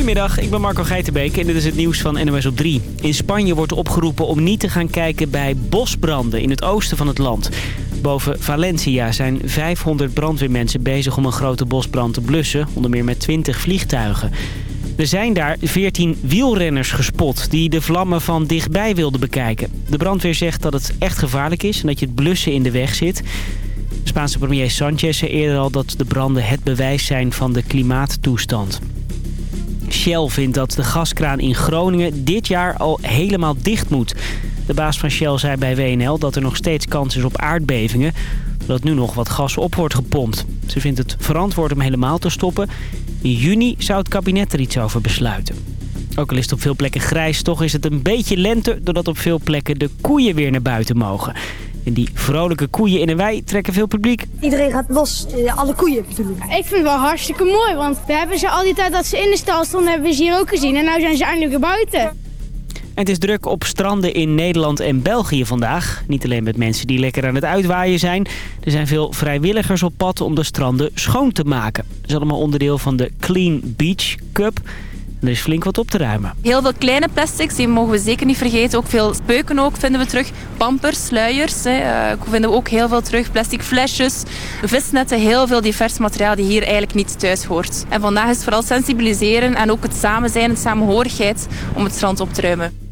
Goedemiddag, ik ben Marco Geitenbeek en dit is het nieuws van NOS op 3. In Spanje wordt opgeroepen om niet te gaan kijken bij bosbranden in het oosten van het land. Boven Valencia zijn 500 brandweermensen bezig om een grote bosbrand te blussen, onder meer met 20 vliegtuigen. Er zijn daar 14 wielrenners gespot die de vlammen van dichtbij wilden bekijken. De brandweer zegt dat het echt gevaarlijk is en dat je het blussen in de weg zit. Spaanse premier Sanchez zei eerder al dat de branden het bewijs zijn van de klimaattoestand. Shell vindt dat de gaskraan in Groningen dit jaar al helemaal dicht moet. De baas van Shell zei bij WNL dat er nog steeds kans is op aardbevingen... dat nu nog wat gas op wordt gepompt. Ze vindt het verantwoord om helemaal te stoppen. In juni zou het kabinet er iets over besluiten. Ook al is het op veel plekken grijs, toch is het een beetje lente... doordat op veel plekken de koeien weer naar buiten mogen. En die vrolijke koeien in een wei trekken veel publiek. Iedereen gaat los, eh, alle koeien natuurlijk. Ik vind het wel hartstikke mooi, want we hebben ze al die tijd dat ze in de stal stonden, hebben we ze hier ook gezien. En nu zijn ze eindelijk weer buiten. En het is druk op stranden in Nederland en België vandaag. Niet alleen met mensen die lekker aan het uitwaaien zijn. Er zijn veel vrijwilligers op pad om de stranden schoon te maken. Dat is allemaal onderdeel van de Clean Beach Cup. Er is flink wat op te ruimen. Heel veel kleine plastics, die mogen we zeker niet vergeten. Ook veel speuken ook vinden we terug. Pampers, sluiers, hè, eh, vinden we ook heel veel terug. Plastic flesjes, visnetten, heel veel divers materiaal die hier eigenlijk niet thuis hoort. En vandaag is vooral sensibiliseren en ook het samen zijn, het samenhorigheid om het strand op te ruimen.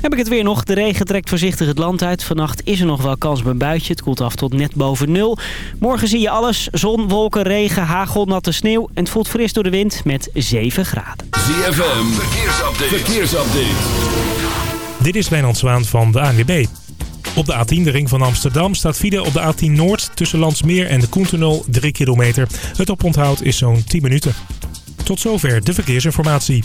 Heb ik het weer nog. De regen trekt voorzichtig het land uit. Vannacht is er nog wel kans op een buitje. Het koelt af tot net boven nul. Morgen zie je alles. Zon, wolken, regen, hagel, natte sneeuw. En het voelt fris door de wind met 7 graden. ZFM, verkeersupdate. verkeersupdate. Dit is Wijnand Zwaan van de ANWB. Op de A10, de ring van Amsterdam, staat file op de A10 Noord... tussen Landsmeer en de Koentunnel 3 kilometer. Het oponthoud is zo'n 10 minuten. Tot zover de verkeersinformatie.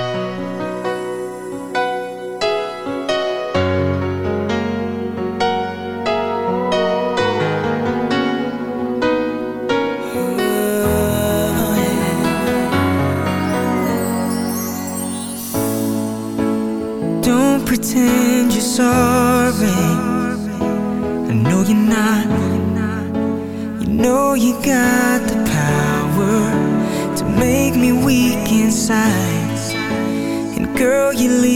And girl,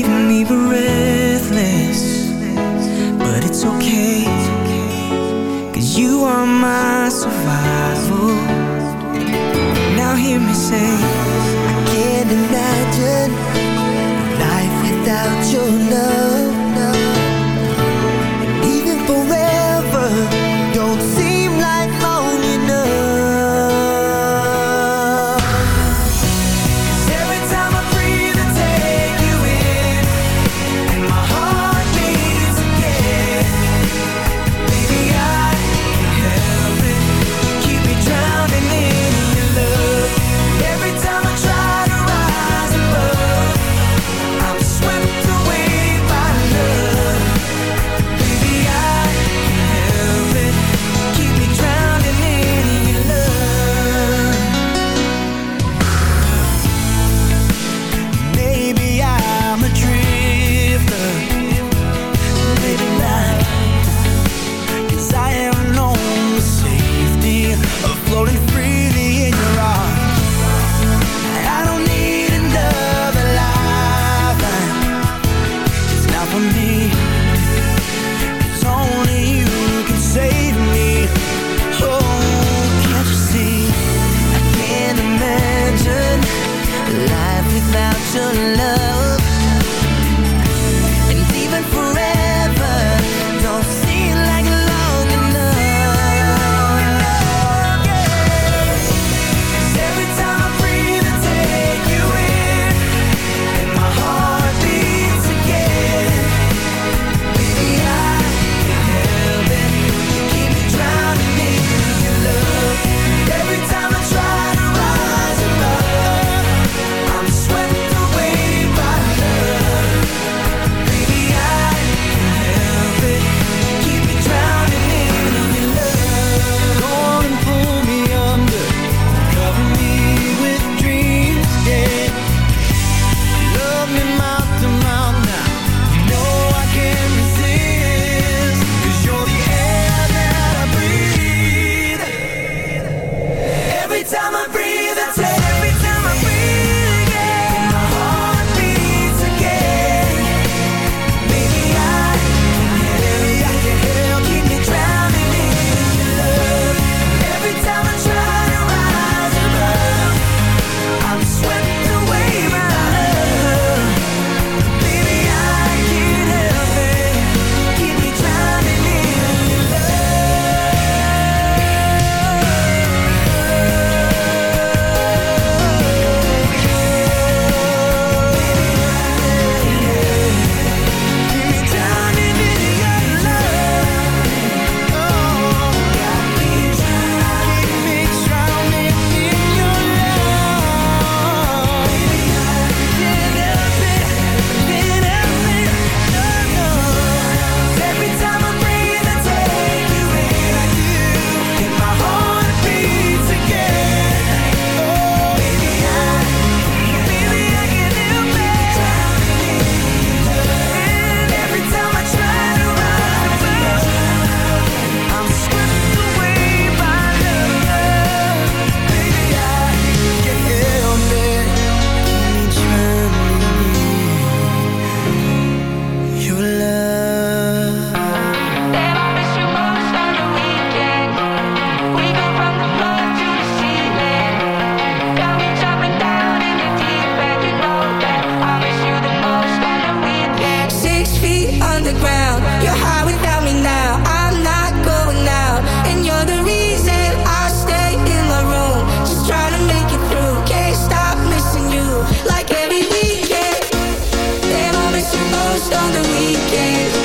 Every on the weekend.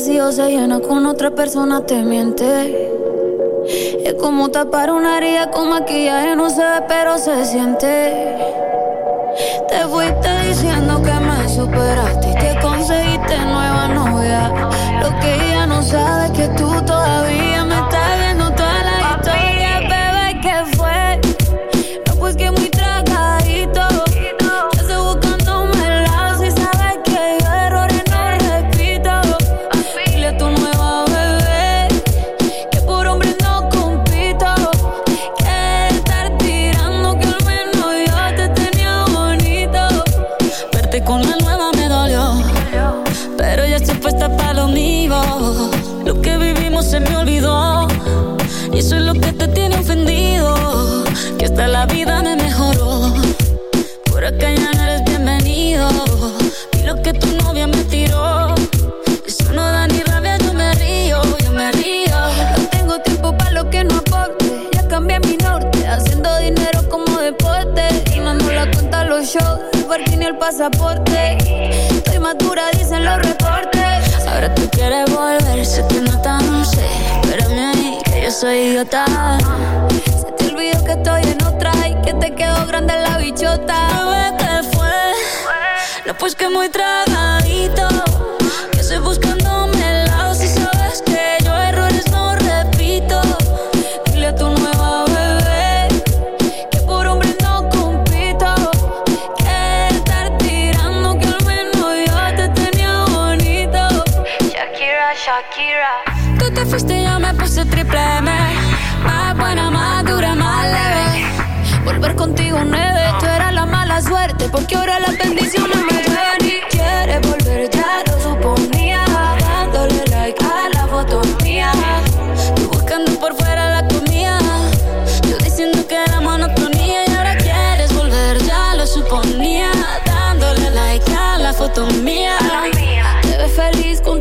Si vacío se llena con otra persona, te miente. Es como tapar una herida con maquillaje, no se ve, pero se siente. Te fuiste diciendo que me superaste y te conseguiste nuevo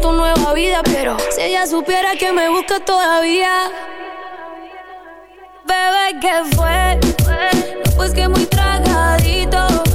tu nueva vida, pero si ella supiera que me busca todavía. Bebé, ¿qué fue? Pues que muy tragadito.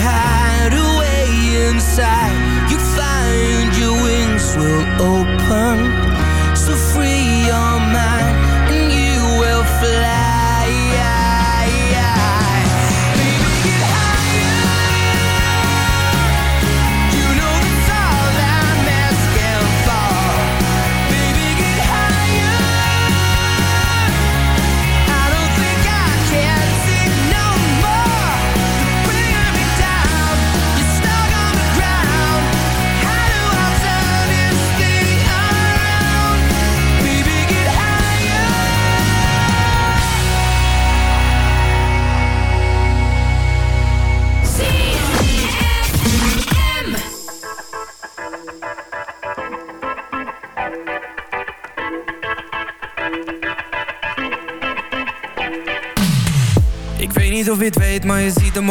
Hide away inside, you find your wings will open.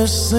that is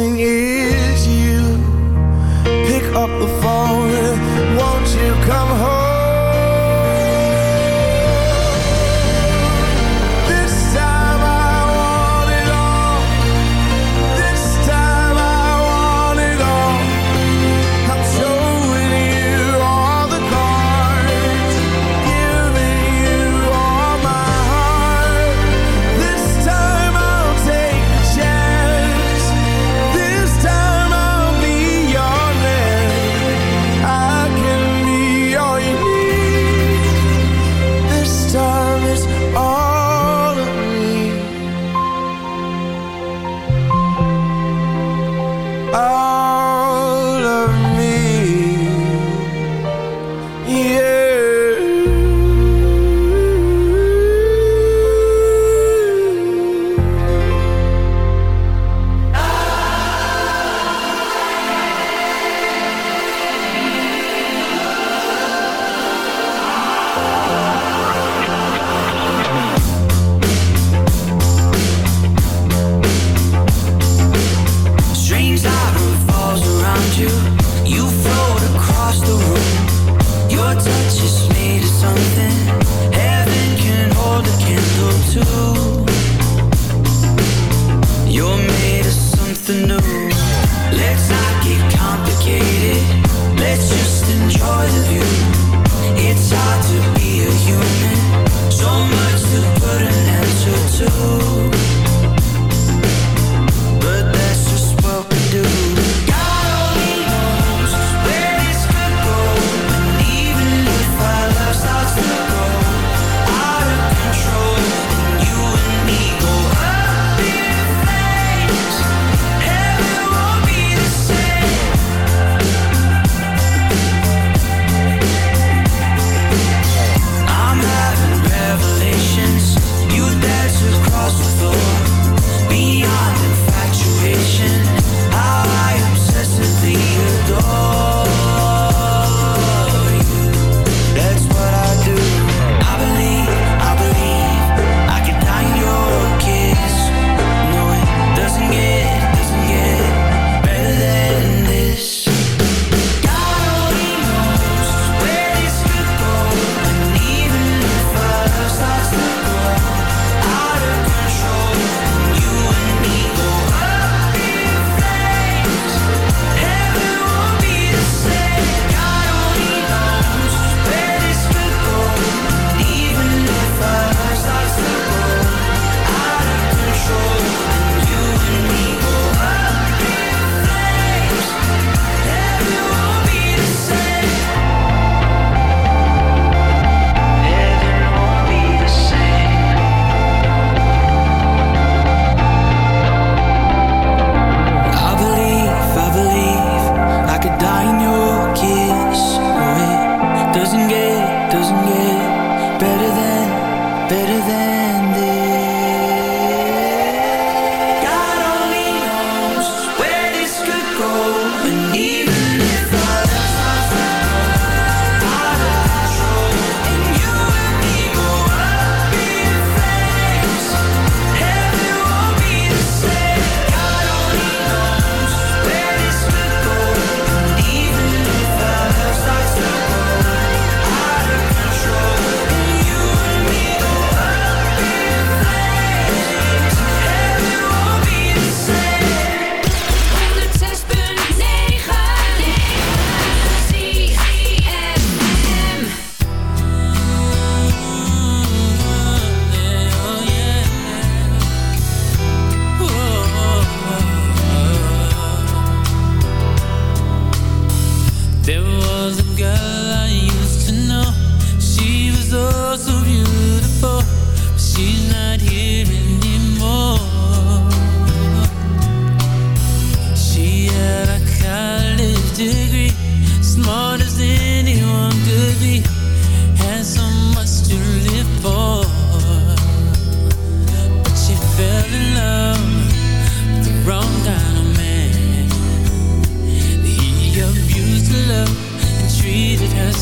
girl I used to know. She was oh so beautiful She's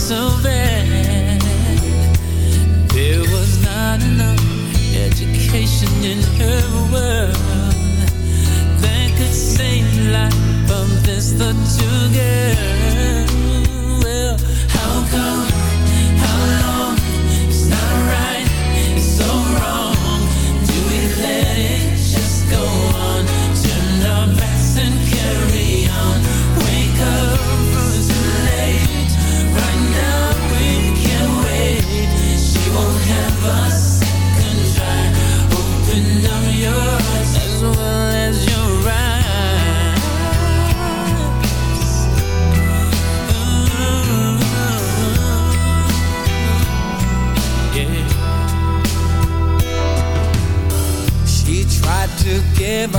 so bad. There was not enough education in her world that could save life from this little girl.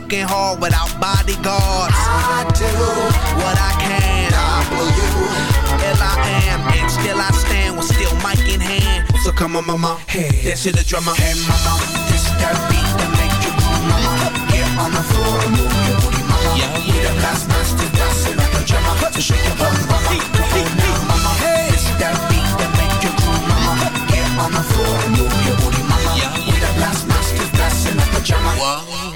looking hard without bodyguards. I do what I can. W L I am, and still I stand with still mic in hand. So come on, mama, hey, dance to the drummer. Hey, mama, this that beat that make you move, mama. Get on the floor and move your booty, mama. Yeah, we the blast masters, dancing like a drummer. So shake your bum, mama. Come on now, mama. Hey, this that beat that make you move, mama. Get on the floor and move your booty, mama. Yeah, we the blast masters, dancing like a drummer. We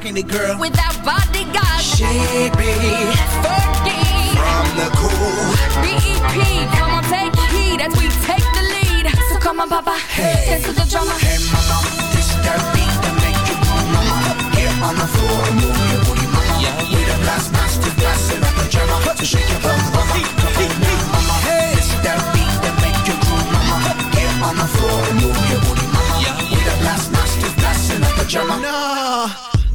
How we rocking it, girl. Without bodyguards. She be Fergie. from the cool. BEP, come on, take heed as we take the lead. So come on, Papa, dance to the drama. Hey mama, this that beat that make you move, mama. Get on the floor and move your booty, mama. We the blast masters, blasting up the drama. So shake your bum, mama. Come on now, mama. This that beat that make you groove, mama. Get on the floor and move your booty, mama. We the blast masters, blasting up the drama. Nah,